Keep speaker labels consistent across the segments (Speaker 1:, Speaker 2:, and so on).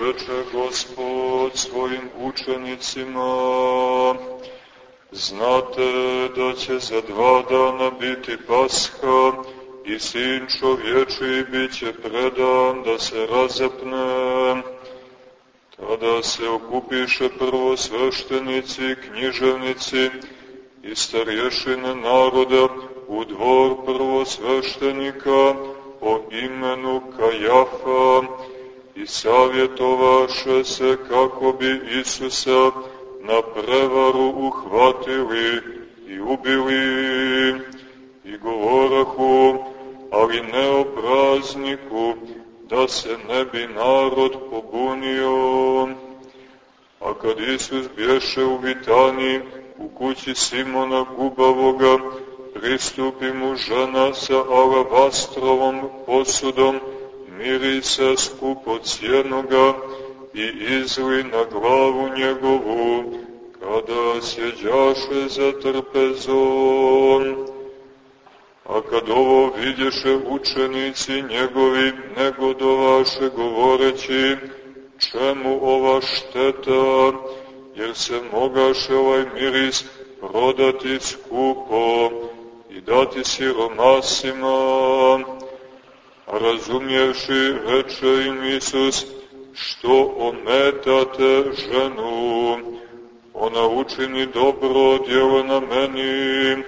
Speaker 1: Reče Gospod svojim učenicima, znate da će za dva dana biti pasha i sin čovječi bit će predan da se razapne. Tada se okupiše prvo sveštenici, književnici i starješine naroda u dvor prvo sveštenika po imenu Kajafa, i savjetovaše se kako bi Isusa na prevaru uhvatili i ubili i govorahu, ali ne o prazniku, da se ne bi narod pobunio. A kad Isus bješe u Vitani, u kući Simona Gubavoga, pristupi mu žena sa alavastrovom posudom, mirisa skupocjenoga i izli na glavu njegovu, kada sjeđaše za trpezom. A kad ovo vidješe učenici njegovi, negodovaše govoreći, čemu ova šteta, jer se mogaše ovaj miris prodati skupo i dati siromasima, razumjevši, reče im Isus, što ometate ženu, ona učini dobro djelo na meni,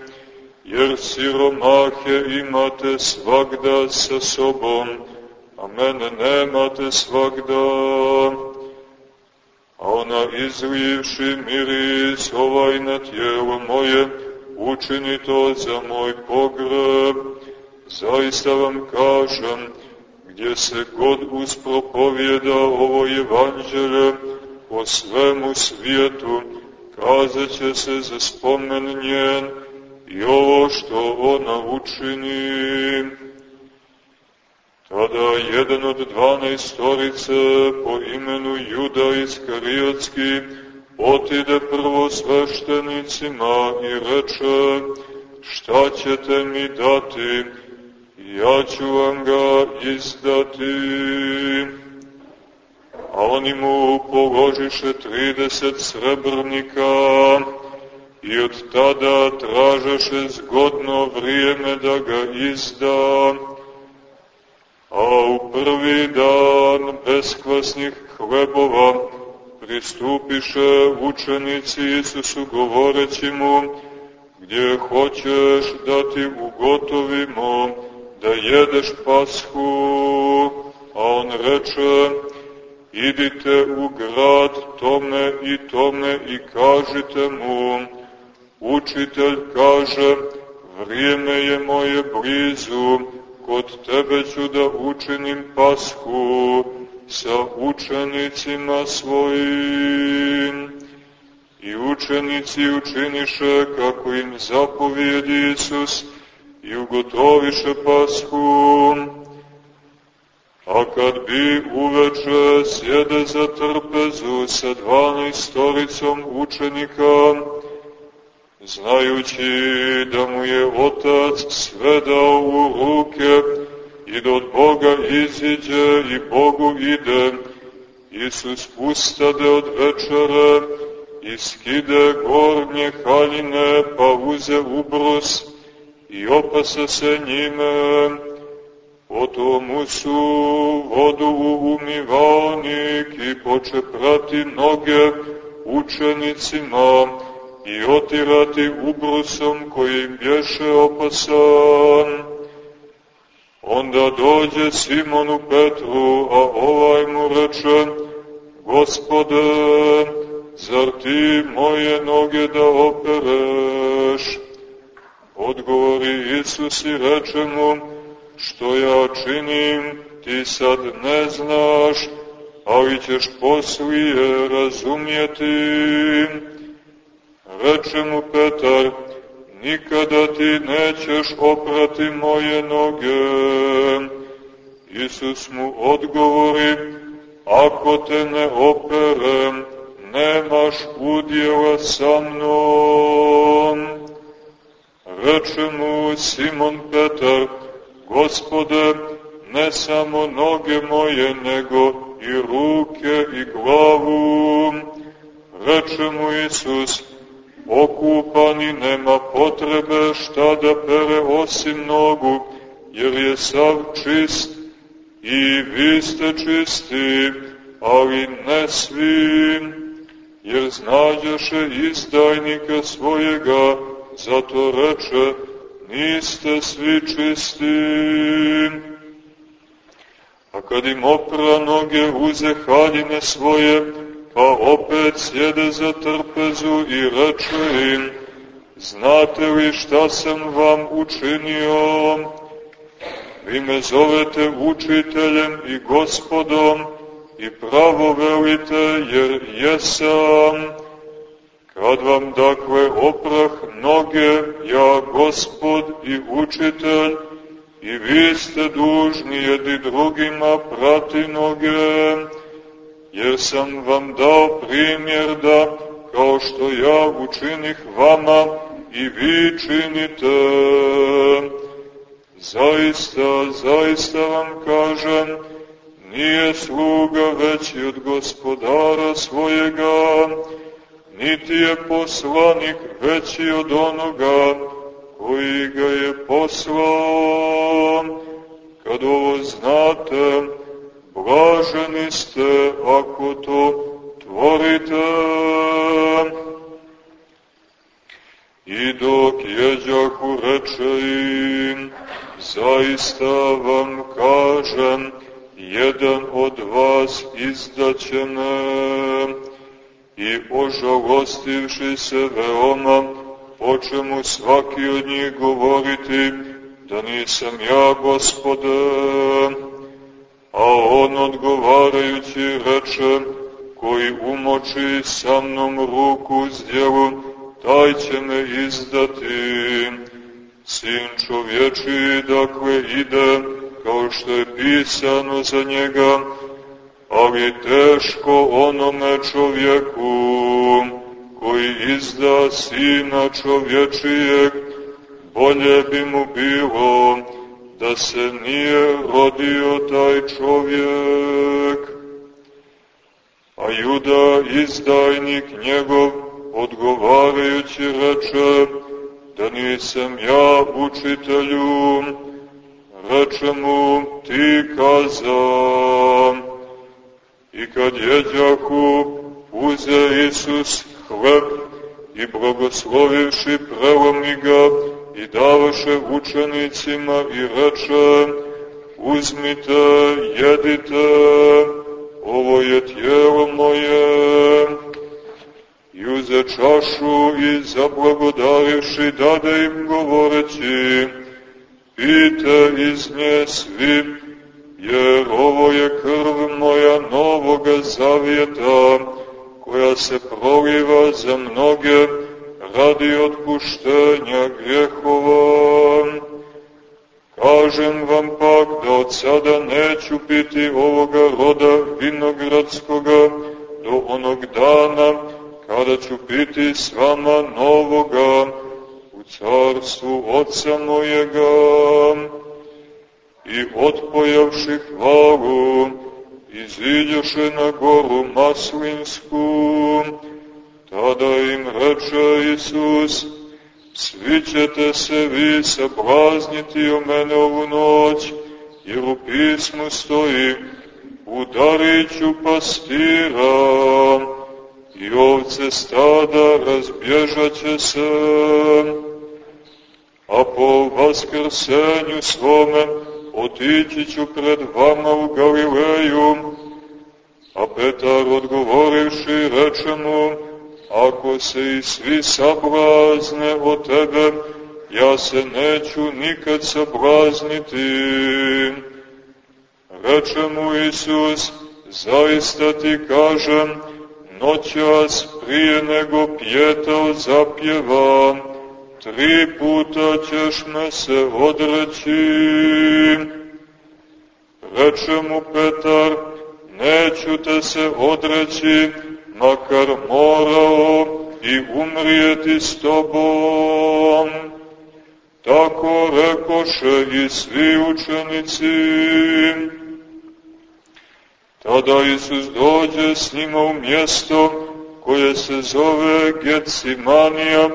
Speaker 1: jer siromahe imate svagda sa sobom, a mene nemate svagda. A ona izlijevši miris ovaj na tijelo moje, učini to za moj pogreb, Zaista vam kažem, gdje se god uspropovjeda ovo evanđelje po svemu svijetu, kazat će se za spomen njen i ovo što ona učini. Tada jedan od dvanaestorice po imenu Juda Iskarijotski otide prvo sveštenicima i reče, šta ćete mi dati, ja ću vam ga izdati. A oni mu položiše 30 srebrnika i od tada tražeše zgodno vrijeme da ga izda. A u prvi dan beskvasnih hlebova pristupiše učenici Isusu govoreći mu, gdje hoćeš da ti ugotovimo, da jedeš pashu, a on reče, idite u grad tome i tome i kažite mu, učitelj kaže, vrijeme je moje blizu, kod tebe ću da učinim pashu sa učenicima svojim. I učenici učiniše kako im zapovijedi Isus, i ugotoviše pashu, a kad bi uveče sjede za trpezu sa dvanaestoricom učenika, znajući da mu je Otac sve dao u ruke i da od Boga iziđe i Bogu ide, Isus ustade od večere i skide gornje haljine, pa uze ubrus, i opasa se njime, potom su vodu u umivanik i poče prati noge učenicima i otirati ubrusom kojim bješe opasan. Onda dođe Simonu Petru, a ovaj mu reče, Gospode, zar ti moje noge da opereš? Odgovori Isus i reče mu, što ja činim, ti sad ne znaš, ali ćeš poslije razumjeti. Reče mu Petar, nikada ti nećeš oprati moje noge. Isus mu odgovori, ako te ne operem, nemaš udjela sa mnom. Reče mu Simon Petar, Gospode, ne samo noge moje, nego i ruke reče mu Isus, okupani nema potrebe šta da pere osim nogu, jer je sav čist i vi ste čisti, ali ne svi, jer znađaše izdajnika svojega, zato reče, niste svi čisti. A kad im opra noge, uze haljine svoje, pa opet sjede za trpezu i reče im, znate li šta sam vam učinio? Vi me zovete učiteljem i gospodom i pravo velite jer jesam. Kad vam dakle oprah noge, ja gospod i učitelj, i vi ste dužni jedni drugima prati noge, jer sam vam dao primjer da, kao što ja učinih vama, i vi činite. Zaista, zaista vam kažem, nije sluga veći od gospodara svojega, niti je poslanik veći od onoga koji ga je poslao. Kad ovo znate, blaženi ste ako to tvorite. I dok jeđahu reče im, zaista vam kažem, jedan od vas izdaće me. I ožalostivši se veoma, poče mu svaki od njih govoriti, da nisam ja gospode. A on odgovarajući reče, koji umoči sa mnom ruku s djelu, taj će me izdati. Sin čovječi dakle ide, kao što je pisano za njega, ali teško onome čovjeku koji izda sina čovječijeg, bolje bi mu bilo da se nije rodio taj čovjek. A Juda, izdajnik njegov, odgovarajući reče, da nisam ja učitelju, reče mu ti kazam. I kad jeđahu, uze Isus hleb i blagoslovivši prelomi ga i davaše učenicima i reče, uzmite, jedite, ovo je tijelo moje. I uze čašu i zablagodarivši dade im govoreći, pite iz nje svi, jer ovo je krv moja novoga zavijeta, koja se proliva za mnoge radi otpuštenja grehova. Kažem vam pak da od sada neću piti ovoga roda vinogradskoga do onog dana kada ću piti s vama novoga u carstvu Otca mojega i odpojavši hvalu iziđoše na goru Maslinsku, tada im reče Isus, svi ćete se vi sablazniti o mene ovu noć, jer u pismu stoji, udarit ću pastira i ovce stada razbježaće se, a po vaskrsenju svome otići ću pred vama u Galileju. A Petar odgovorivši reče mu, ako se i svi sablazne od tebe, ja se neću nikad sablazniti. Reče mu Isus, zaista ti kažem, noćas prije nego pjetel zapjeva, tri puta ćeš me se odreći. Reče mu Petar, neću te se odreći, makar morao i umrijeti s tobom. Tako rekoše i svi učenici. Tada Isus dođe s njima u mjesto koje se zove Getsimanija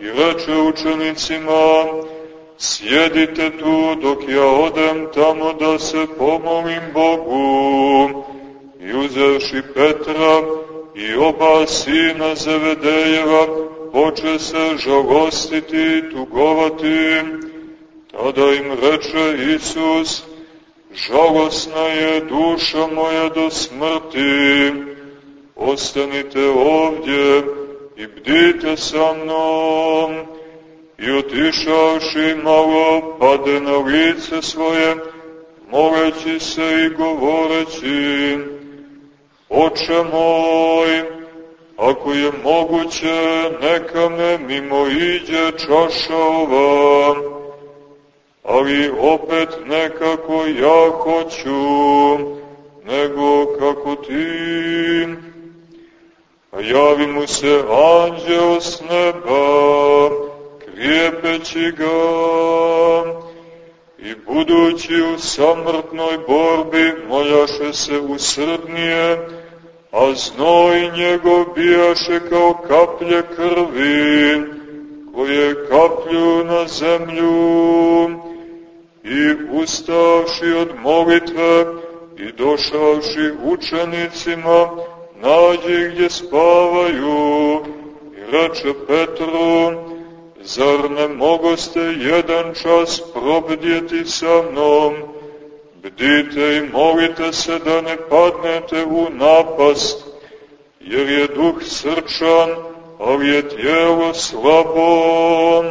Speaker 1: i reče učenicima, sjedite tu dok ja odem tamo da se pomolim Bogu. I uzevši Petra i oba sina Zevedejeva, poče se žalostiti i tugovati. Tada im reče Isus, žalosna je duša moja do smrti, ostanite ovdje i bdite sa mnom. I otišavši malo, pade na lice svoje, moleći se i govoreći, Oče moj, ako je moguće, neka me mimo iđe čaša ova, ali opet nekako ja hoću, nego kako ti. A javi mu se anđeo s neba, krijepeći ga, i budući u samrtnoj borbi moljaše se usrdnije, a znoj njegov bijaše kao kaplje krvi, koje kaplju na zemlju, i ustavši od molitve i došavši učenicima, nađi gdje spavaju, i reče Petru, zar ne mogoste jedan čas probdjeti sa mnom, bdite i molite se da ne padnete u napast, jer je duh srčan, ali je tijelo slabo.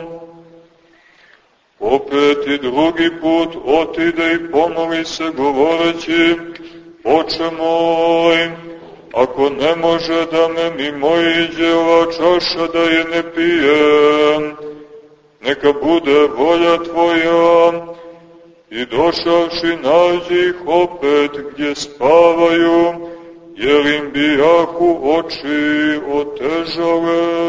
Speaker 1: Opet i drugi put otide i pomoli se govoreći, Oče moj, ako ne može da me mimo iđe ova čaša da je ne pijem, neka bude volja Tvoja, i došavši nađi ih opet gdje spavaju, jer im bijahu oči otežale.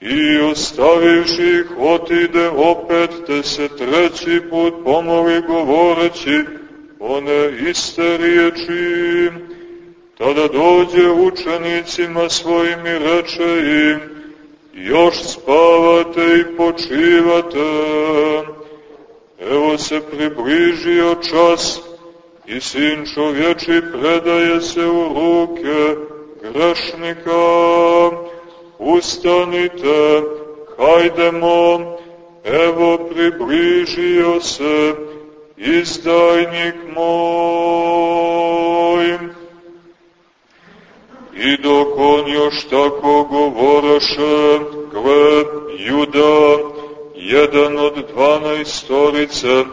Speaker 1: I ostavivši ih otide opet, te se treći put pomoli govoreći one iste riječi. Tada dođe učenicima svojim i reče im, još spavate i počivate. Evo se približio čas i sin čovječi predaje se u ruke grešnika. Ustanite, hajdemo, evo približio se izdajnik moj. I dok on još tako govoraše, gle, Juda, jedan od dvanaestorice,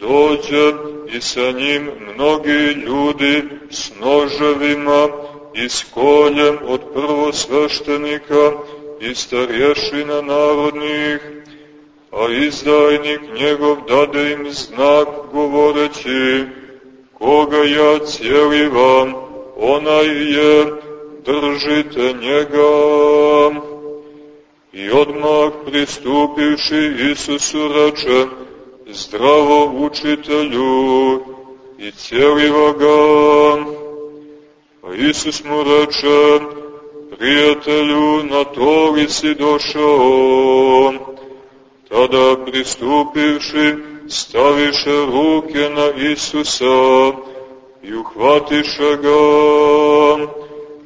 Speaker 1: dođe i sa njim mnogi ljudi s noževima i s koljem od prvosveštenika i starješina narodnih, a izdajnik njegov dade im znak govoreći, koga ja cijelivam, onaj je, držite njega. I odmah pristupivši Isusu reče, zdravo učitelju i cijeliva ga. A Isus mu reče, prijatelju, na to li si došao? Tada pristupivši, staviše ruke na Isusa i uhvatiše ga.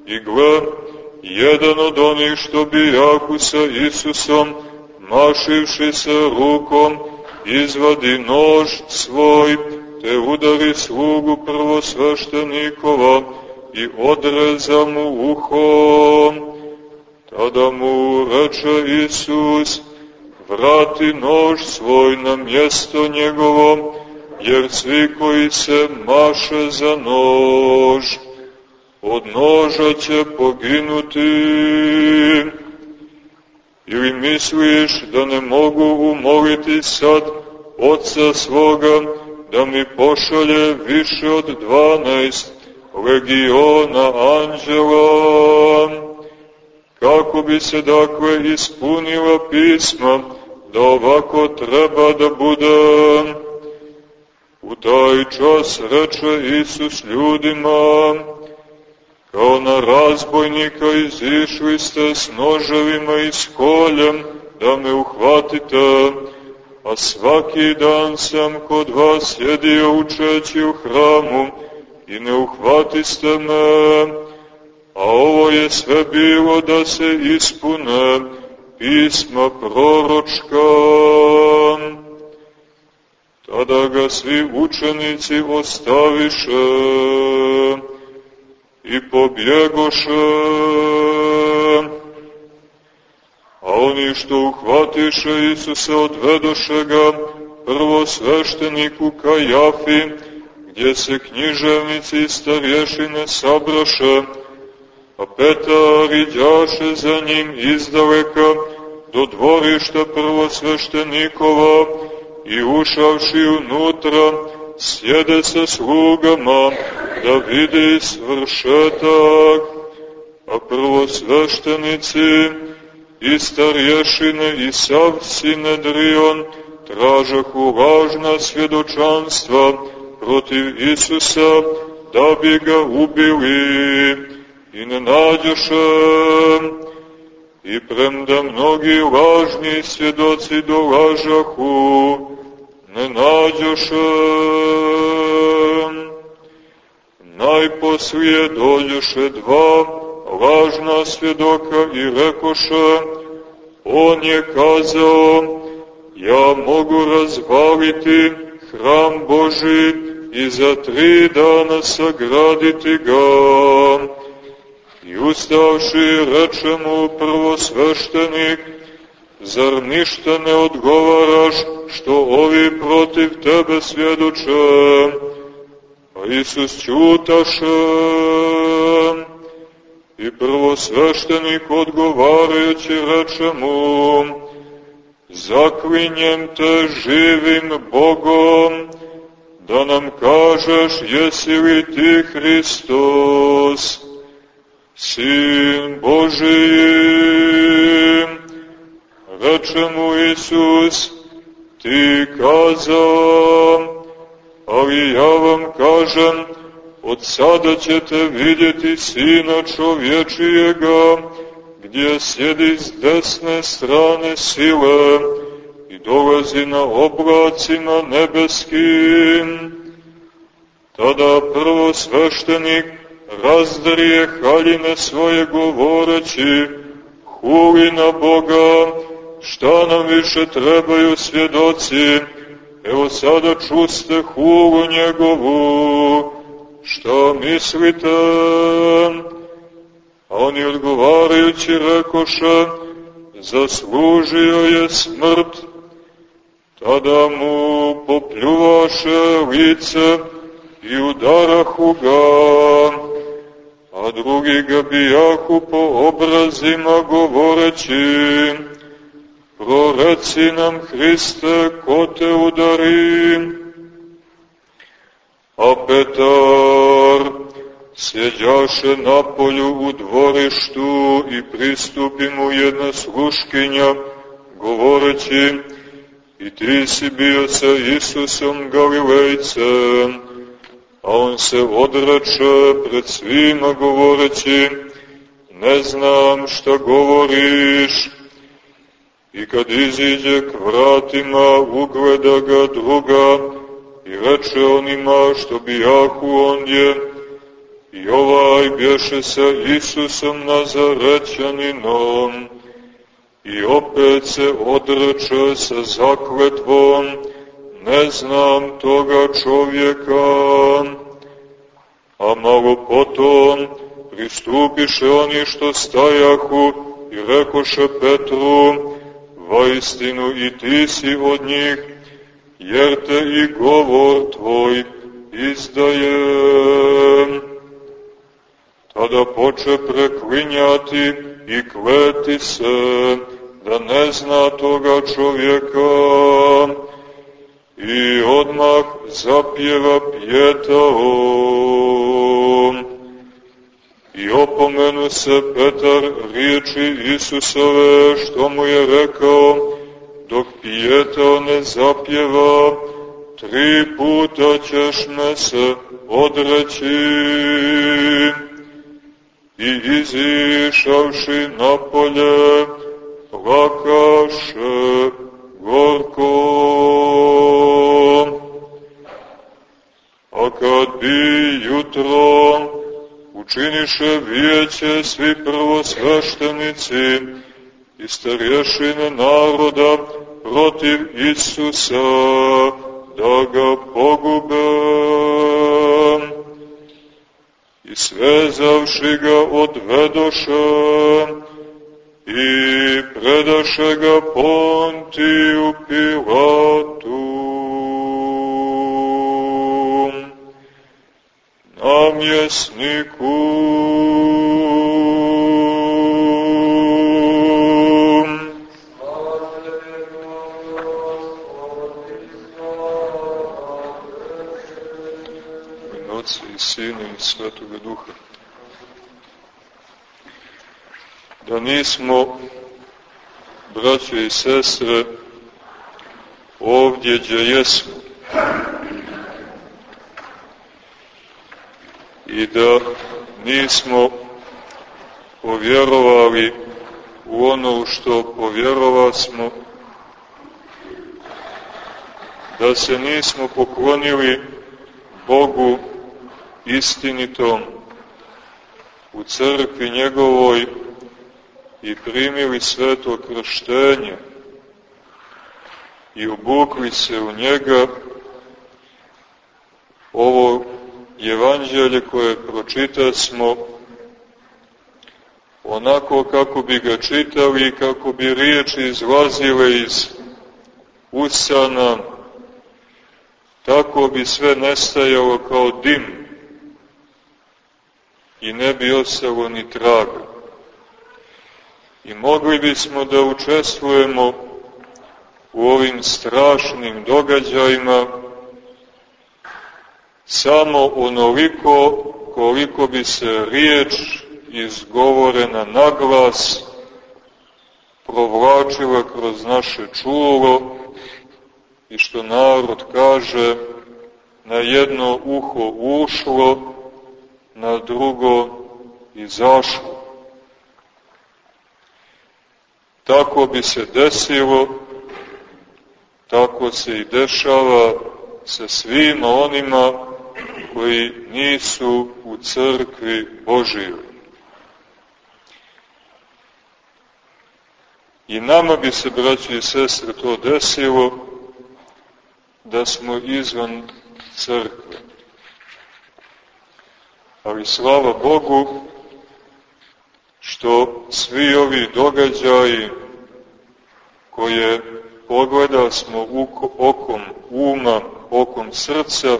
Speaker 1: I gle, jedan od onih što bi jahu sa Isusom, mašivši se rukom, izvadi nož svoj, te udari slugu prvosveštenikova i odreza mu uho. Tada mu reče Isus, vrati nož svoj na mjesto njegovo, jer svi koji se maše za nož, od noža će poginuti. Ili misliš da ne mogu umoliti sad oca svoga da mi pošalje više od dvanaest legiona anđela, kako bi se dakle ispunila pisma da ovako treba da bude. U taj čas reče Isus ljudima, Kao na razbojnika izišli ste s noževima i s koljem da me uhvatite, a svaki dan sam kod vas sjedio učeći u hramu i ne uhvatiste me, a ovo je sve bilo da se ispune pisma proročka. Tada ga svi učenici ostaviše i pobjegoše, a oni što uhvatiše Isuse odvedoše ga prvo svešteniku Kajafi, gdje se književnici i starješine sabraše, a Petar iđaše za njim izdaleka do dvorišta prvosveštenikova i ušavši unutra, sjede sa slugama da vidi svršetak, a prvosveštenici i starješine i sav Sinedrion tražahu važna svjedočanstva protiv Isusa da bi ga ubili i ne nađoše i premda mnogi lažni svjedoci dolažahu ne nađoše najposlije dođoše dva lažna svjedoka i rekoše on je kazao ja mogu razvaliti hram Boži i za tri dana sagraditi ga. I ustavši reče mu prvo sveštenik, zar ništa ne odgovaraš što ovi protiv tebe svjedoče? A Isus čutaše. I prvo sveštenik odgovarajući reče mu, zaklinjem te živim Bogom, da nam kažeš jesi li ti Hristos, Sin Božijim. Reče mu Isus, ti kazam, ali ja vam kažem, od sada ćete vidjeti Sina čovječijega, gdje sjedi s desne strane sile i dolazi na oblacima nebeskim. Tada prvo sveštenik razdarije haljine svoje govoreći, huli na Boga, šta nam više trebaju svjedoci, evo sada čuste hulu njegovu, šta mislite? A oni odgovarajući rekoše, zaslužio je smrt. Tada mu popljuvaše lice i udarahu ga, a drugi ga bijahu po obrazima govoreći, proreci nam Hriste, ko te udari? A Petar sjeđaše na polju u dvorištu i pristupi mu jedna sluškinja, govoreći, i ti si bio sa Isusom Galilejcem, a on se odreče pred svima govoreći, ne znam šta govoriš, i kad iziđe k vratima, ugleda ga druga i reče onima što bijahu ondje, I ovaj bješe sa Isusom Nazarećaninom i opet se odreče sa zakletvom, ne znam toga čovjeka. A malo potom pristupiše oni što stajahu i rekoše Petru, vaistinu i ti si od njih, jer te i govor tvoj izdajem. Tada poče preklinjati i kleti se da ne zna toga čovjeka i odmah zapjeva pjetaom. I opomenu se Petar riječi Isusove što mu je rekao, dok pjetao ne zapjeva, tri puta ćeš me se odreći. i izišavši napolje, plakaše gorko. A kad bi jutro učiniše vijeće svi prvosveštenici i starješine naroda protiv Isusa, da ga pogube. I svezavši ga odvedoše i predaše ga Pontiju Pilatu. Namjesniku Sina i Svetoga Duha. Da nismo, braće i sestre, ovdje gdje jesmo. I da nismo povjerovali u ono što povjerova smo, da se nismo poklonili Bogu istinitom u crkvi njegovoj i primili sveto krštenje i obukli se u njega ovo evanđelje koje pročita smo onako kako bi ga čitali i kako bi riječi izlazile iz usana, tako bi sve nestajalo kao dim i ne bi ostalo ni traga. I mogli bismo da učestvujemo u ovim strašnim događajima samo onoliko koliko bi se riječ izgovorena na glas provlačila kroz naše čulo i što narod kaže na jedno uho ušlo, na drugo izašlo. Tako bi se desilo, tako se i dešava sa svima onima koji nisu u crkvi Božijoj. I nama bi se, braći i sestre, to desilo da smo izvan crkve. Ali slava Bogu što svi ovi događaji koje pogleda smo okom uma, okom srca,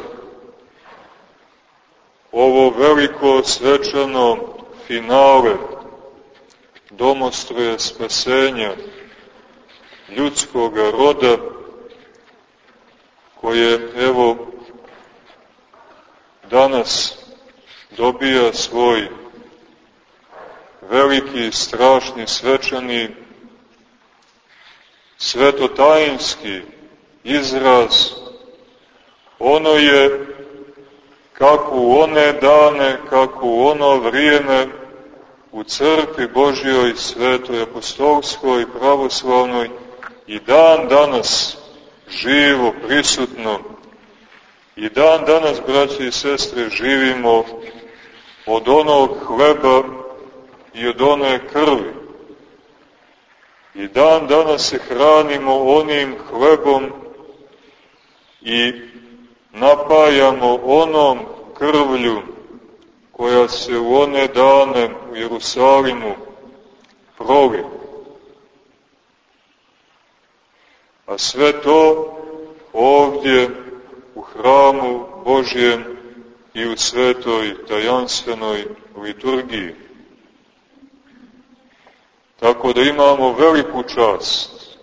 Speaker 1: ovo veliko svečano finale domostroje spasenja ljudskog roda, koje evo danas dobija svoj veliki, strašni, svečani, svetotajinski izraz. Ono je kako u one dane, kako u ono vrijeme u crkvi Božjoj, svetoj, apostolskoj, pravoslavnoj i dan danas živo, prisutno. I dan danas, braći i sestre, živimo od onog hleba i od one krvi. I dan danas se hranimo onim hlebom i napajamo onom krvlju koja se u one dane u Jerusalimu proli. A sve to ovdje u hramu Božjem i u svetoj tajanstvenoj liturgiji. Tako da imamo veliku čast,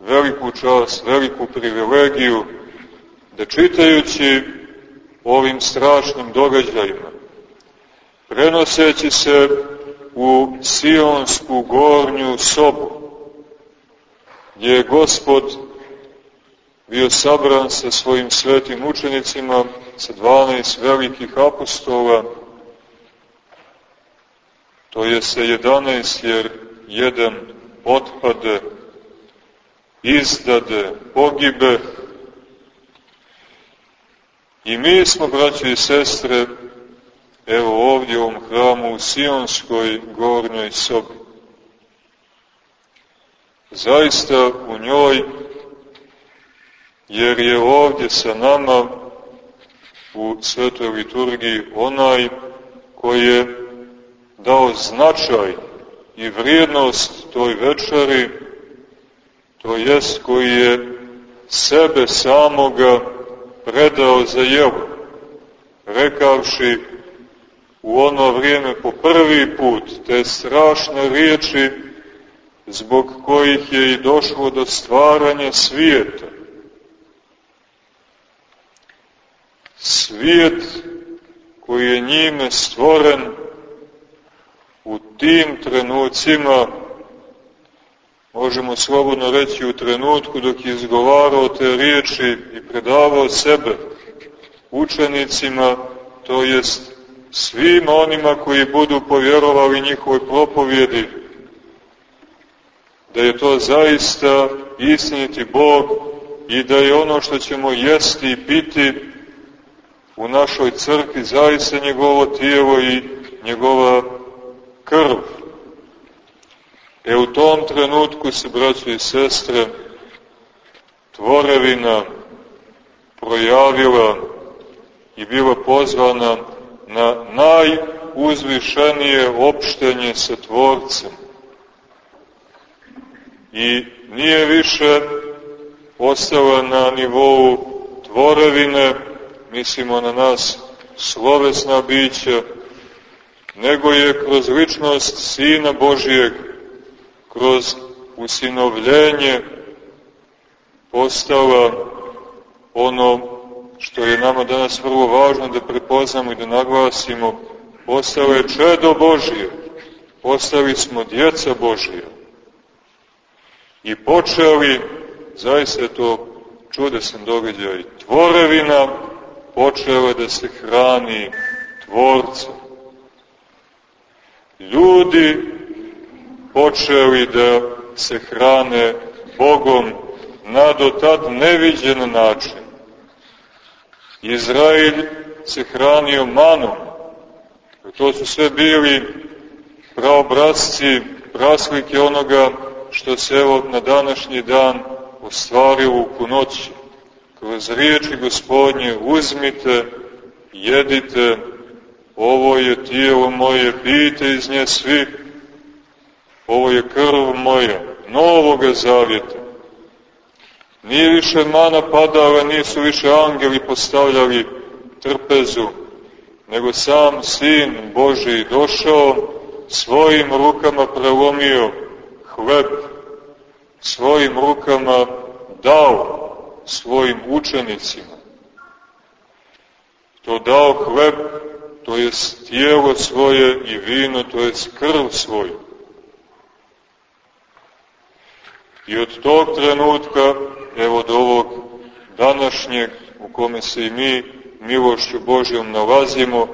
Speaker 1: veliku čast, veliku privilegiju da čitajući ovim strašnim događajima, prenoseći se u Sionsku gornju sobu, gdje je Gospod bio sabran sa svojim svetim učenicima, sa 12 velikih apostola, to je se 11 jer jedan otpade, izdade, pogibe. I mi smo, braći i sestre, evo ovdje u ovom hramu u Sionskoj gornjoj sobi. Zaista u njoj, jer je ovdje sa nama u svetoj liturgiji onaj koji je dao značaj i vrijednost toj večeri, to jest koji je sebe samoga predao za jelo, rekavši u ono vrijeme po prvi put te strašne riječi zbog kojih je i došlo do stvaranja svijeta. Svijet koji je njime stvoren u tim trenucima, možemo slobodno reći u trenutku dok je izgovarao te riječi i predavao sebe učenicima, to jest svima onima koji budu povjerovali njihovoj propovjedi, da je to zaista istiniti Bog i da je ono što ćemo jesti i piti u našoj crkvi zaista njegovo tijelo i njegova krv. E u tom trenutku se, braći i sestre, tvorevina projavila i bila pozvana na najuzvišenije opštenje sa Tvorcem. I nije više ostala na nivou tvorevine, mislimo na nas slovesna bića, nego je kroz ličnost Sina Božijeg, kroz usinovljenje postala ono što je nama danas vrlo važno da prepoznamo i da naglasimo, postala je čedo Božije, postali smo djeca Božije. I počeli, zaista je to čudesan događaj, tvorevina počela da se hrani tvorcem ljudi počeli da se hrane Bogom na do tad neviđen način. Izrael se hranio manom. To su sve bili praobrazci, praslike onoga što se evo na današnji dan ostvarilo u punoći. Kroz riječi gospodnje uzmite, jedite, ovo je tijelo moje, pijte iz nje svi, ovo je krv moja, novoga zavjeta. Nije više mana padala, nisu više angeli postavljali trpezu, nego sam Sin Boži došao, svojim rukama prelomio hleb, svojim rukama dao svojim učenicima. To dao hleb to je tijelo svoje i vino, to je krv svoju. I od tog trenutka, evo do ovog današnjeg, u kome se i mi milošću Božjom nalazimo,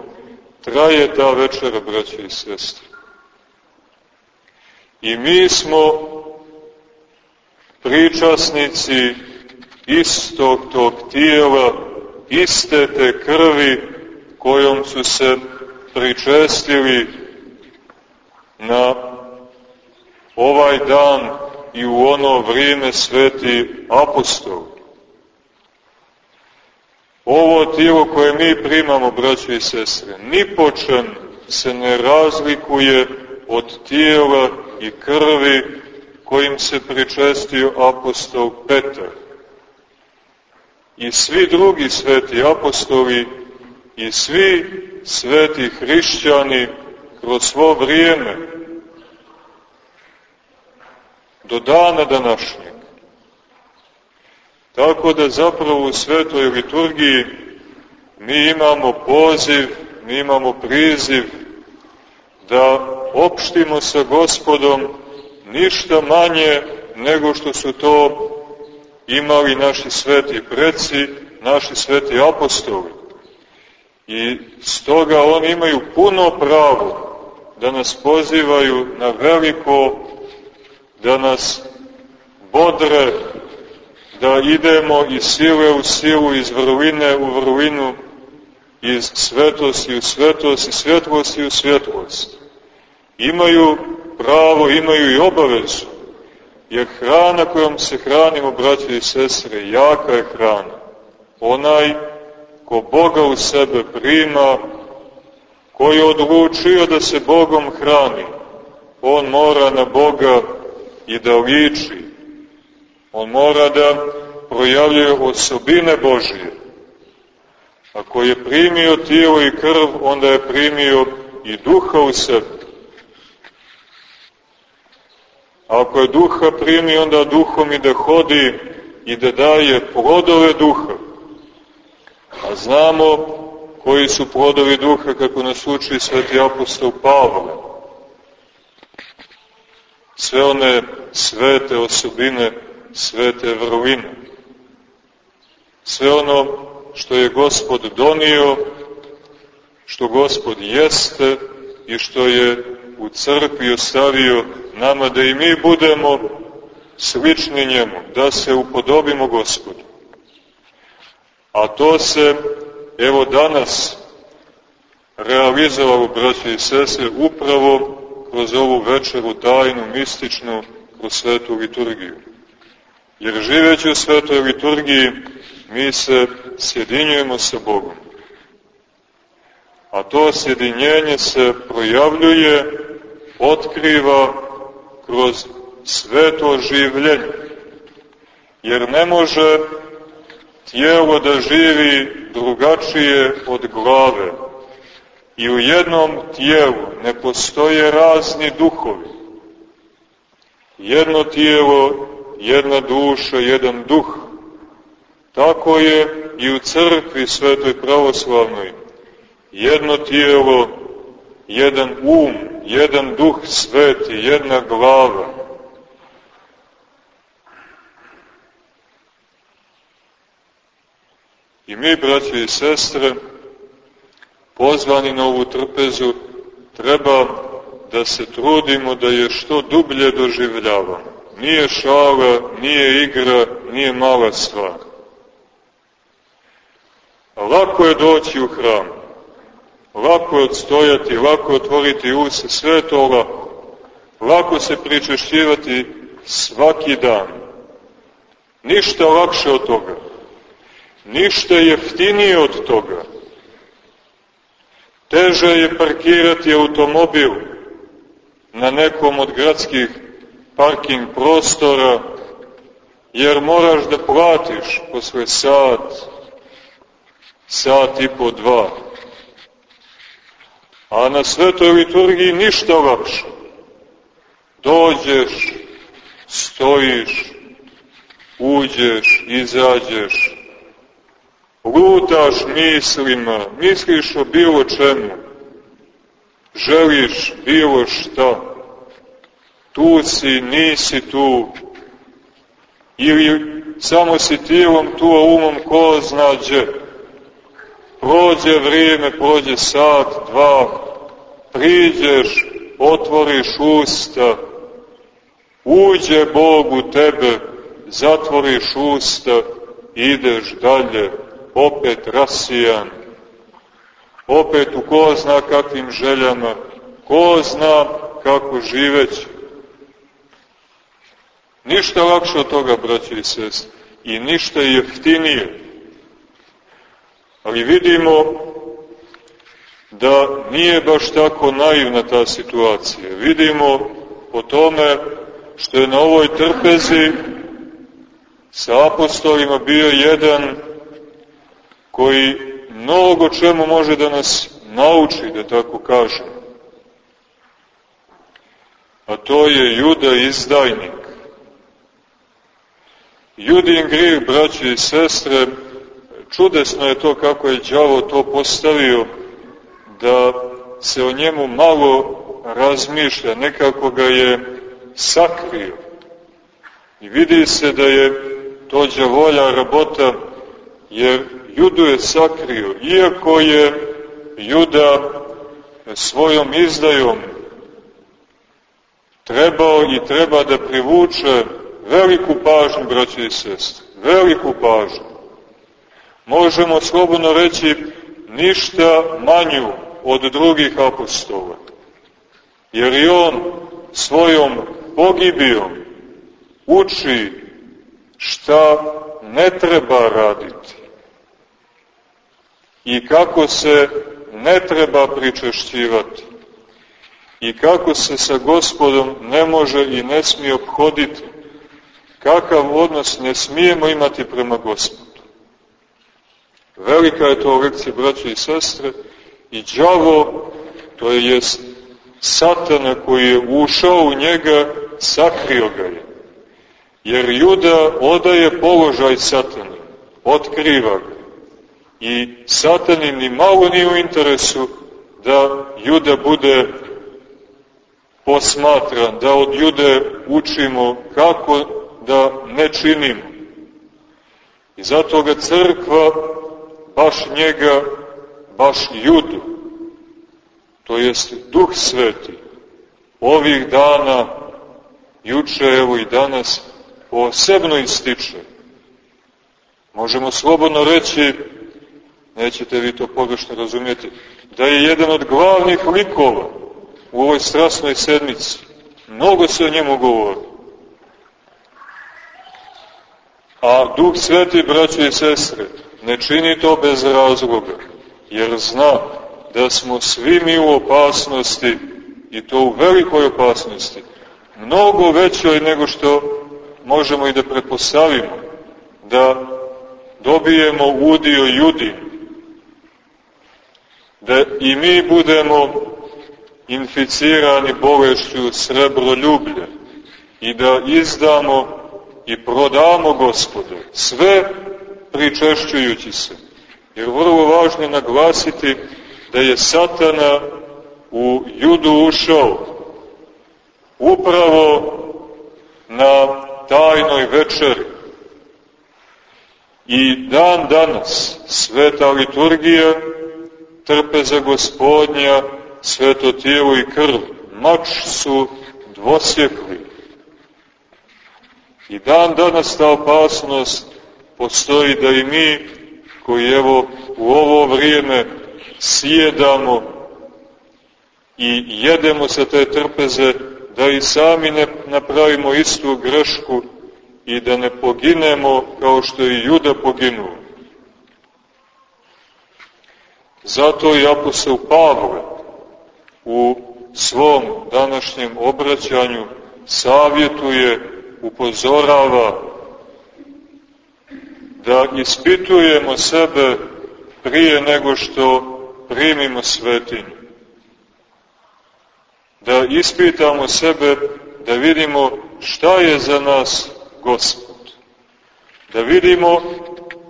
Speaker 1: traje ta večera, braće i sestre. I mi smo pričasnici istog tog tijela, iste te krvi, kojom su se pričestili na ovaj dan i u ono vrijeme sveti apostol. Ovo tijelo koje mi primamo, braćo i sestre, ni po čem se ne razlikuje od tijela i krvi kojim se pričestio apostol Petar. I svi drugi sveti apostoli i svi sveti hrišćani kroz svo vrijeme do dana današnjeg. Tako da zapravo u svetoj liturgiji mi imamo poziv, mi imamo priziv da opštimo sa gospodom ništa manje nego što su to imali naši sveti preci, naši sveti apostoli. I stoga oni imaju puno pravo da nas pozivaju na veliko, da nas bodre, da idemo iz sile u silu, iz vrline u vrlinu, iz svetosti u svetost, iz svjetlosti u svjetlost. Imaju pravo, imaju i obavezu, jer hrana kojom se hranimo, braće i sestre, jaka je hrana. Onaj ko Boga u sebe prima, koji je odlučio da se Bogom hrani, on mora na Boga i da liči. On mora da projavljuje osobine Božije. Ako je primio tijelo i krv, onda je primio i duha u sebi. A ako je duha primi, onda duhom i da hodi i da daje plodove duha. Znamo koji su plodovi duha, kako nas uči sveti apostol Pavle. Sve one svete osobine, svete vrline. Sve ono što je Gospod donio, što Gospod jeste i što je u crkvi ostavio nama da i mi budemo slični njemu, da se upodobimo Gospodu. A to se, evo danas, realizovalo, braće i sese, upravo kroz ovu večeru tajnu, mističnu, kroz svetu liturgiju. Jer živeći u svetoj liturgiji, mi se sjedinjujemo sa Bogom. A to sjedinjenje se projavljuje, otkriva kroz sveto življenje. Jer ne može tijelo da živi drugačije od glave. I u jednom tijelu ne postoje razni duhovi. Jedno tijelo, jedna duša, jedan duh. Tako je i u crkvi svetoj pravoslavnoj. Jedno tijelo, jedan um, jedan duh sveti, jedna glava. I mi, braće i sestre, pozvani na ovu trpezu, treba da se trudimo da je što dublje doživljavamo. Nije šala, nije igra, nije mala stvar. Lako je doći u hram, lako je odstojati, lako je otvoriti use, sve je to lako. Lako se pričešćivati svaki dan. Ništa lakše od toga. Ništa jeftinije od toga. Teže je parkirati automobil na nekom od gradskih parking prostora, jer moraš da platiš posle sat, sat i po dva. A na svetoj liturgiji ništa lakše. Dođeš, stojiš, uđeš, izađeš, lutaš mislima, misliš o bilo čemu, želiš bilo šta, tu si, nisi tu, ili samo si tijelom tu, a umom ko zna gdje. Prođe vrijeme, prođe sat, dva, priđeš, otvoriš usta, uđe Bog u tebe, zatvoriš usta, ideš dalje, opet rasijan, opet u ko zna kakvim željama, ko zna kako živeći. Ništa lakše od toga, braći i sest, i ništa jeftinije. Ali vidimo da nije baš tako naivna ta situacija. Vidimo po tome što je na ovoj trpezi sa apostolima bio jedan koji mnogo čemu može da nas nauči, da tako kažem. A to je Juda izdajnik. Judin grih, braći i sestre, čudesno je to kako je đavo to postavio, da se o njemu malo razmišlja, nekako ga je sakrio. I vidi se da je to đavolja rabota, jer Judu je sakrio, iako je Juda svojom izdajom trebao i treba da privuče veliku pažnju, braće i sestre, veliku pažnju. Možemo slobodno reći ništa manju od drugih apostola, jer i on svojom pogibijom uči šta ne treba raditi i kako se ne treba pričešćivati i kako se sa gospodom ne može i ne smije obhoditi, kakav odnos ne smijemo imati prema gospodu. Velika je to lekcija, braće i sestre, i đavo, to je satana koji je ušao u njega, sakrio ga je. Jer Juda odaje položaj satani, otkriva ga. I satani ni malo nije u interesu da Juda bude posmatran, da od Jude učimo kako da ne činimo. I zato ga crkva, baš njega, baš Judu, to jest Duh Sveti, ovih dana, juče, evo i danas, posebno ističe. Možemo slobodno reći, nećete vi to pogrešno razumjeti, da je jedan od glavnih likova u ovoj strasnoj sedmici. Mnogo se o njemu govori. A Duh Sveti, braće i sestre, ne čini to bez razloga, jer zna da smo svi mi u opasnosti, i to u velikoj opasnosti, mnogo većoj nego što možemo i da pretpostavimo, da dobijemo udio judi, da i mi budemo inficirani bolešću srebroljublja i da izdamo i prodamo gospodu, sve pričešćujući se. Jer vrlo važno naglasiti da je satana u judu ušao upravo na tajnoj večeri. I dan danas sveta liturgija trpeza gospodnja sveto tijelo i krv, mač su dvosjekli. I dan danas ta opasnost postoji da i mi, koji evo u ovo vrijeme sjedamo i jedemo sa te trpeze, da i sami ne napravimo istu grešku i da ne poginemo kao što je Juda poginuo. Zato i apostol Pavle u svom današnjem obraćanju savjetuje, upozorava da ispitujemo sebe prije nego što primimo svetinju. Da ispitamo sebe, da vidimo šta je za nas Gospod. Da vidimo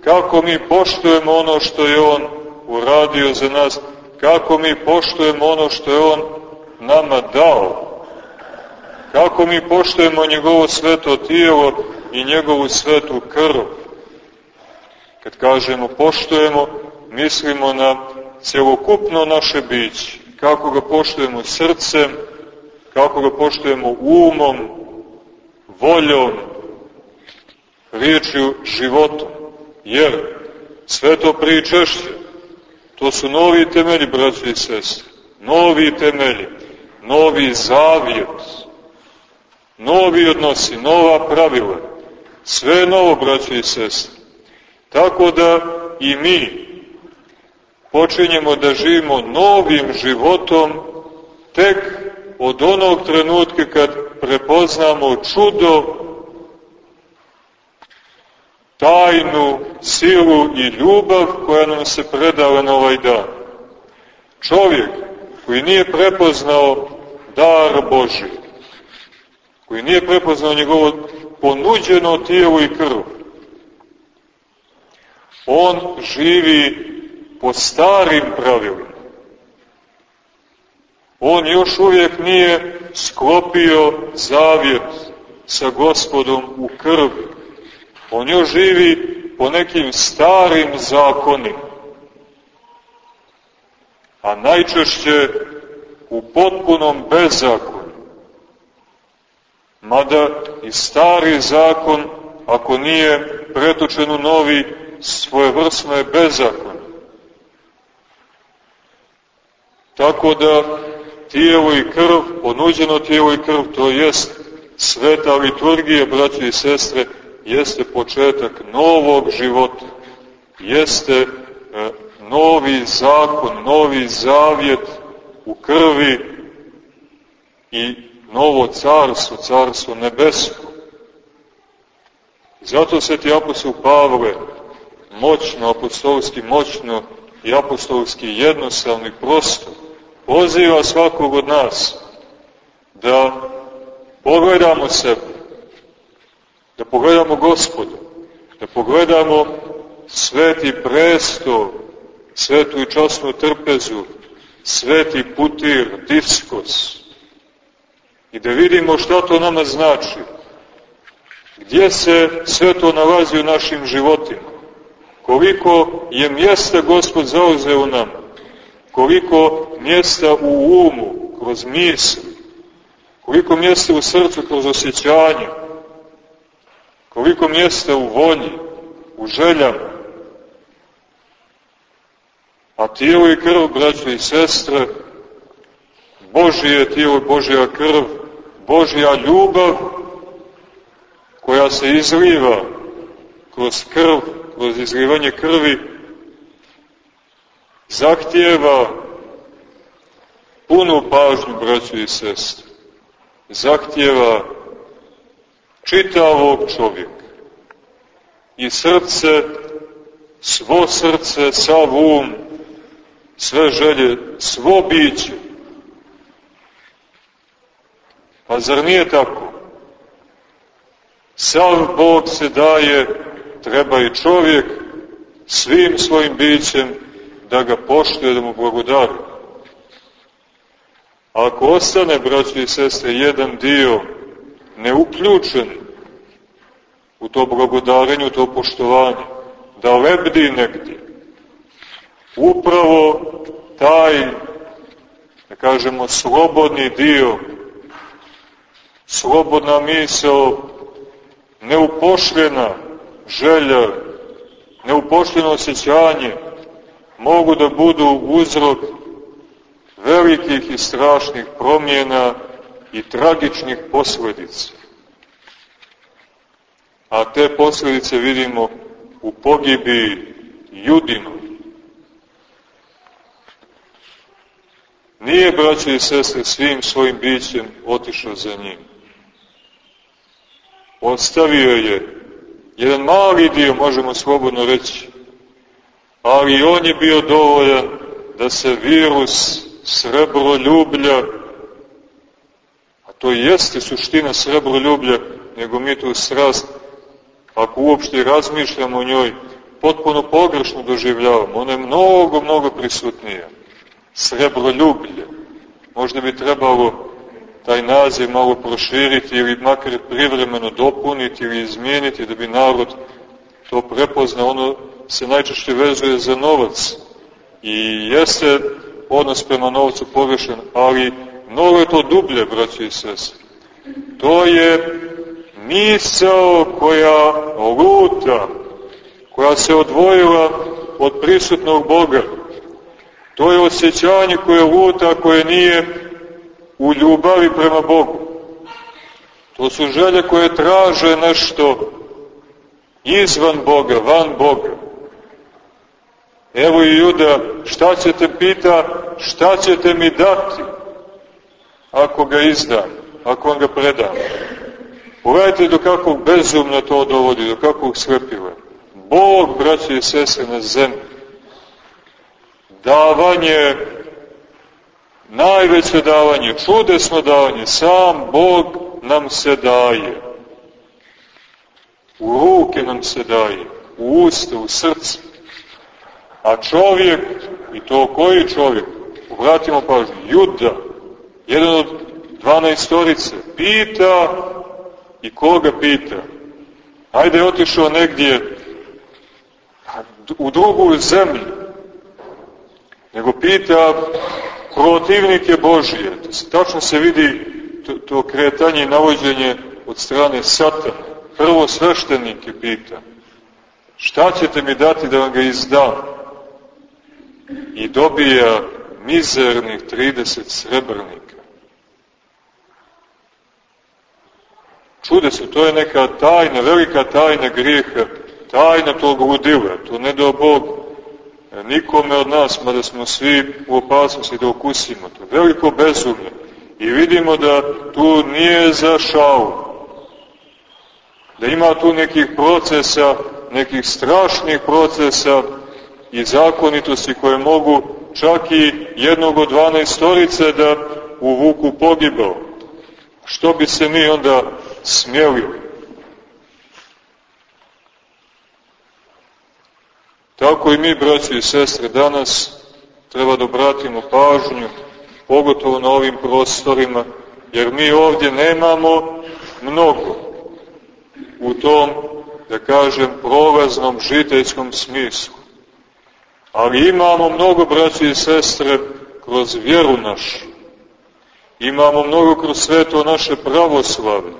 Speaker 1: kako mi poštujemo ono što je On uradio za nas, kako mi poštujemo ono što je On nama dao, kako mi poštujemo njegovo sveto tijelo i njegovu svetu krv. Kad kažemo poštujemo, mislimo na celokupno naše biće, kako ga poštujemo srcem, kako ga poštujemo umom, voljom, riječju životom, jer sve to pričešće To su novi temelji, braći i sestre. Novi temelji, novi zavjet, novi odnosi, nova pravila. Sve je novo, braći i sestre. Tako da i mi počinjemo da živimo novim životom tek od onog trenutka kad prepoznamo čudo tajnu silu i ljubav koja nam se predala na ovaj dan. Čovjek koji nije prepoznao dar Boži, koji nije prepoznao njegovo ponuđeno tijelo i krv, on živi po starim pravilima. On još uvijek nije sklopio zavjet sa gospodom u krvi On još živi po nekim starim zakonima. A najčešće u potpunom bezakonju. Mada i stari zakon, ako nije pretočen u novi, svojevrsno je bezakon. Tako da tijelo i krv, ponuđeno tijelo i krv, to jest sveta liturgija, braće i sestre, jeste početak novog života, jeste e, novi zakon, novi zavjet u krvi i novo carstvo, carstvo nebesko. Zato se ti apostol Pavle moćno, apostolski moćno i apostolski jednostavni prosto poziva svakog od nas da pogledamo sebe, da pogledamo gospoda, da pogledamo sveti presto, svetu i časnu trpezu, sveti putir, diskos, i da vidimo šta to nama znači, gdje se sve to nalazi u našim životima, koliko je mjesta Gospod zauzeo u nama, koliko mjesta u umu, kroz misli, koliko mjesta u srcu kroz osjećanje, koliko mjesta u volji, u željama. A tijelo i krv, braćo i sestre, Božije tijelo, Božja krv, Božja ljubav, koja se izliva kroz krv, kroz izlivanje krvi, zahtjeva punu pažnju, braćo i sestre. Zahtjeva čitavog čovjeka. I srce, svo srce, sav um, sve želje, svo biće. Pa zar nije tako? Sav Bog se daje, treba i čovjek svim svojim bićem da ga poštuje, da mu blagodari. Ako ostane, braći i sestre, jedan dio neuključen u to blagodarenje, u to poštovanje, da lebdi negdje, upravo taj, da kažemo, slobodni dio, slobodna misel, neupošljena želja, neupošljeno osjećanje, mogu da budu uzrok velikih i strašnih promjena i tragičnih posledica. A te posledice vidimo u pogibi judinu. Nije, braće i sestre, svim svojim bićem otišao za njim. Ostavio je jedan mali dio, možemo slobodno reći, ali on je bio dovoljan da se virus srebroljublja, to jeste suština srebroljublja, nego mi tu strast, ako uopšte razmišljamo o njoj, potpuno pogrešno doživljavamo. Ona je mnogo, mnogo prisutnija. Srebroljublje. Možda bi trebalo taj naziv malo proširiti ili makar privremeno dopuniti ili izmijeniti da bi narod to prepoznao. Ono se najčešće vezuje za novac i jeste odnos prema novcu pogrešan, ali mnogo je to dublje, braći i sestri. To je misao koja luta, koja se odvojila od prisutnog Boga. To je osjećanje koje luta, koje nije u ljubavi prema Bogu. To su želje koje traže nešto izvan Boga, van Boga. Evo i Juda, šta ćete pita, šta ćete mi dati ako ga izdam, ako vam ga predam. Pogledajte do kakvog bezumna to dovodi, do kakvog slepila. Bog, braće i sese, na zemlji. Davanje, najveće davanje, čudesno davanje, sam Bog nam se daje. U ruke nam se daje, u usta, u srce. A čovjek, i to koji čovjek, obratimo pažnju, Juda, jedan od dvanaestorice, pita i koga pita? Ajde je otišao negdje u drugu zemlju, nego pita protivnike Božije. Tačno se vidi to, to kretanje i navođenje od strane satana. Prvo sveštenike pita, šta ćete mi dati da vam ga izdam? I dobija mizernih 30 srebrnika. Čude se, to je neka tajna, velika tajna grijeha, tajna tog ludila, to ne do Bog nikome od nas, mada smo svi u opasnosti da okusimo to. Veliko bezumlje. I vidimo da tu nije za šalu. Da ima tu nekih procesa, nekih strašnih procesa i zakonitosti koje mogu čak i jednog od dvanaestorice da uvuku pogibao. Što bi se mi onda smjelili? Tako i mi, braći i sestre, danas treba da obratimo pažnju, pogotovo na ovim prostorima, jer mi ovdje nemamo mnogo u tom, da kažem, prolaznom žiteljskom smislu. Ali imamo mnogo, braći i sestre, kroz vjeru našu. Imamo mnogo kroz sveto naše pravoslave,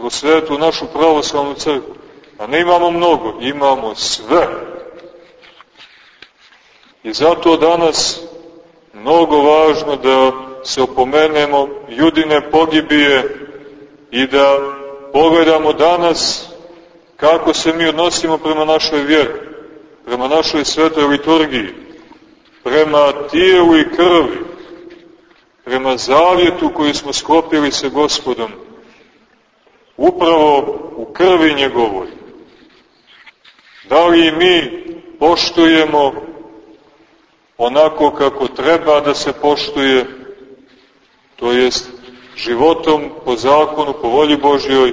Speaker 1: kroz svetu našu pravoslavnu crkvu. A ne imamo mnogo, imamo sve. I zato danas mnogo važno da se opomenemo judine pogibije i da pogledamo danas kako se mi odnosimo prema našoj vjeri, prema našoj svetoj liturgiji, prema tijelu i krvi, prema zavjetu koji smo sklopili sa gospodom, upravo u krvi njegovoj. Da li mi poštujemo onako kako treba da se poštuje, to jest životom po zakonu, po volji Božjoj,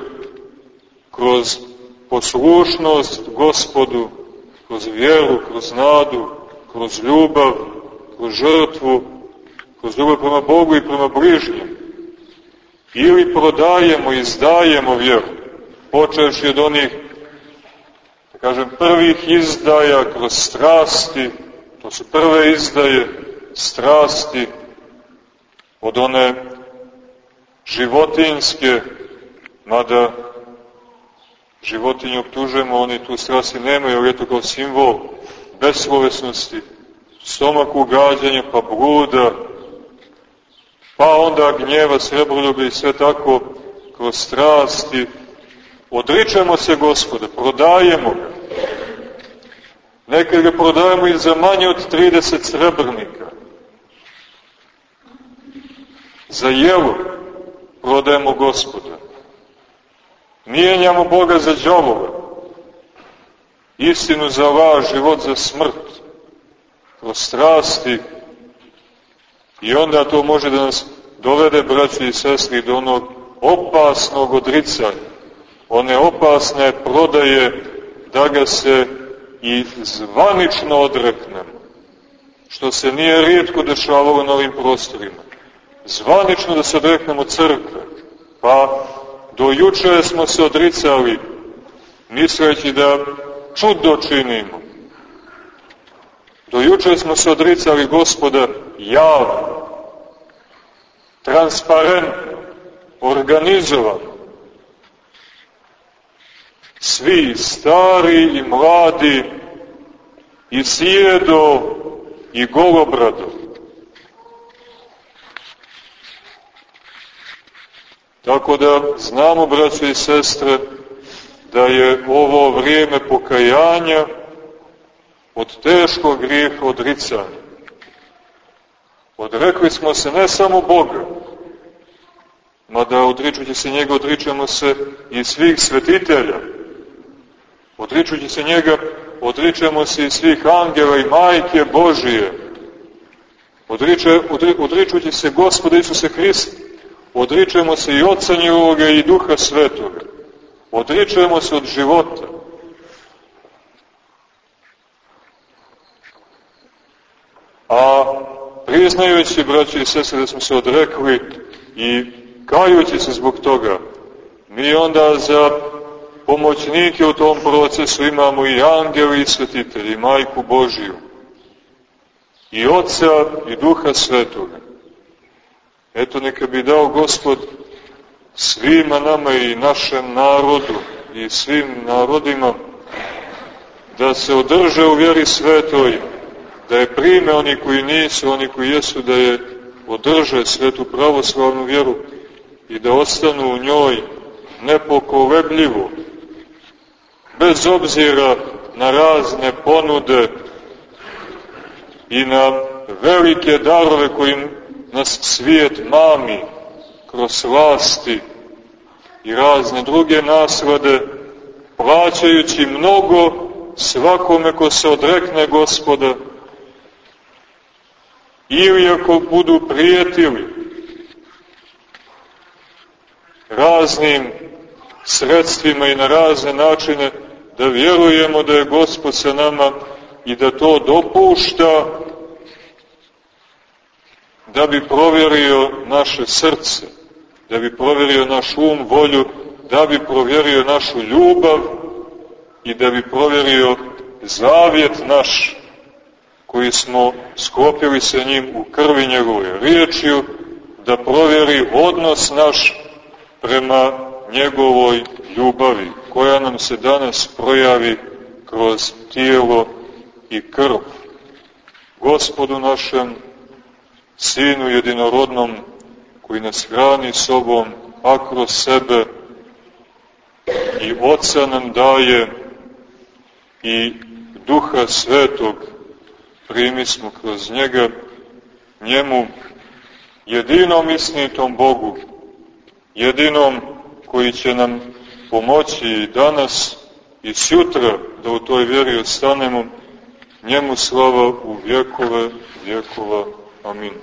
Speaker 1: kroz poslušnost gospodu, kroz vjeru, kroz nadu, kroz ljubav, kroz žrtvu, kroz ljubav prema Bogu i prema bližnjem. Ili prodajemo, izdajemo vjeru, počeši od onih, da kažem, prvih izdaja kroz strasti, To su prve izdaje strasti od one životinske, mada životinju optužujemo, oni tu strasti nemaju, ali je to kao simbol beslovesnosti, stomaku gađanja, pa bluda, pa onda gnjeva, srebroljubi i sve tako kroz strasti. Odričemo se gospoda, prodajemo ga, Nekad ga prodajemo i za manje od 30 srebrnika. Za jelo prodajemo gospoda. Mijenjamo Boga za džavove. Istinu za laž, život za smrt. Kroz strasti. I onda to može da nas dovede, braći i sestri, do onog opasnog odricanja. One opasne prodaje da ga se i zvanično odreknemo, što se nije rijetko dešavalo na ovim prostorima. Zvanično da se odreknemo crkve, pa do juče smo se odricali, misleći da čudo činimo. Do juče smo se odricali gospoda javno, transparentno, organizovano svi stari i mladi, i sjedo i golobrado. Tako da znamo, braće i sestre, da je ovo vrijeme pokajanja od teškog grijeha odricanja. Odrekli smo se ne samo Boga, mada odričući se njega odričemo se i svih svetitelja, Odričući se njega, odričemo se i svih angela i majke Božije. Odriče, odri, odričući se Gospoda Isuse Hrista, odričemo se i Otca njegovoga i Duha Svetoga. Odričemo se od života. A priznajući, braći i sese, da smo se odrekli i kajući se zbog toga, mi onda za pomoćnike u tom procesu imamo i angeli i svetitelji, i majku Božiju, i Otca i Duha Svetoga. Eto, neka bi dao Gospod svima nama i našem narodu i svim narodima da se održe u vjeri svetoj, da je prime oni koji nisu, oni koji jesu, da je održe svetu pravoslavnu vjeru i da ostanu u njoj nepokolebljivo, bez obzira na razne ponude i na velike darove kojim nas svijet mami kroz vlasti i razne druge naslade, plaćajući mnogo svakome ko se odrekne gospoda, ili ako budu prijetili raznim sredstvima i na razne načine, da vjerujemo da je Gospod sa nama i da to dopušta da bi provjerio naše srce, da bi provjerio naš um, volju, da bi provjerio našu ljubav i da bi provjerio zavjet naš koji smo sklopili sa njim u krvi njegove riječju, da provjeri odnos naš prema njegovoj ljubavi, koja nam se danas projavi kroz tijelo i krv. Gospodu našem, Sinu jedinorodnom, koji nas hrani sobom, a kroz sebe i Oca nam daje i Duha Svetog primi smo kroz njega, njemu jedinom istinitom Bogu, jedinom koji će nam pomoći i danas i sutra da u toj vjeri ostanemo, njemu slava u vjekove vjekova. Amin.